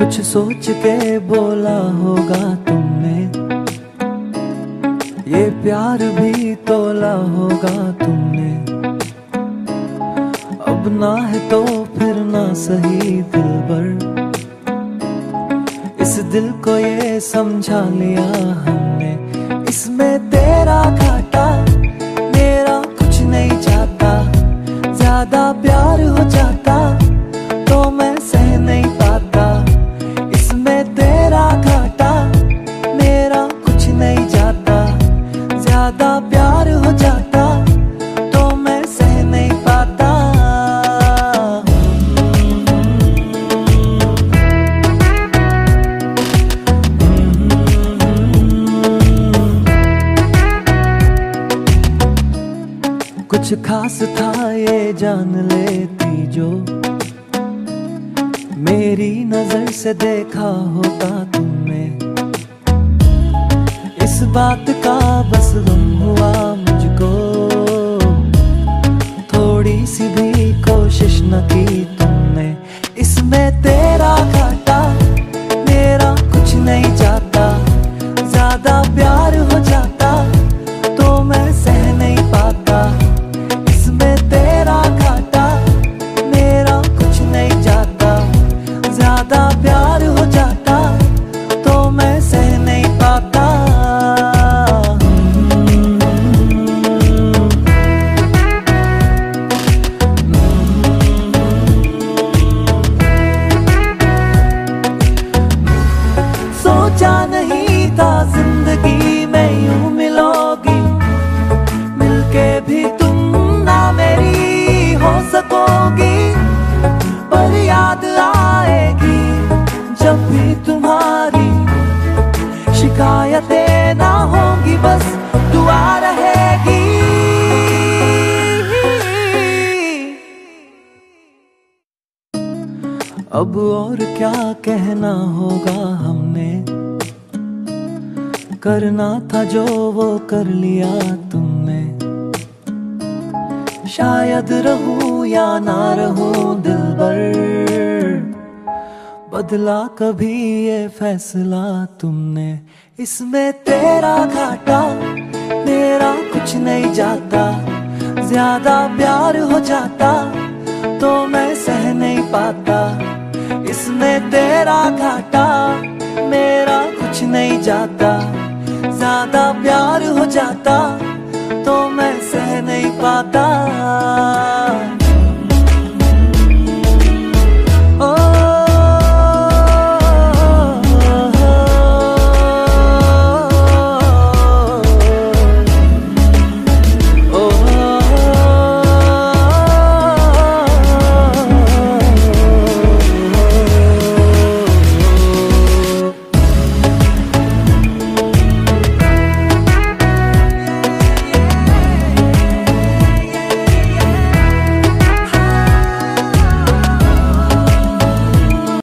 कुछ सोच के बोला होगा तुमने। ये प्यार भी तोला होगा तुमने। अब ना है तो फिर ना सही दिल भर इस दिल को ये समझा लिया हमने। इसमें तेरा घाटा प्यार हो जाता तो मैं सह नहीं पाता। कुछ खास था ये जान लेती जो मेरी नज़र से देखा होता इस बात का बस गम हुआ मुझको। थोड़ी सी भी अब और क्या कहना होगा हमने? करना था जो वो कर लिया तुमने। शायद रहूँ या ना रहूँ दिल भर, बदला कभी ये फैसला तुमने। इसमें तेरा घाटा, मेरा कुछ नहीं जाता, ज़्यादा प्यार हो जाता तो मैं इसमें तेरा घाटा मेरा कुछ नहीं जाता ज़्यादा प्यार हो जाता।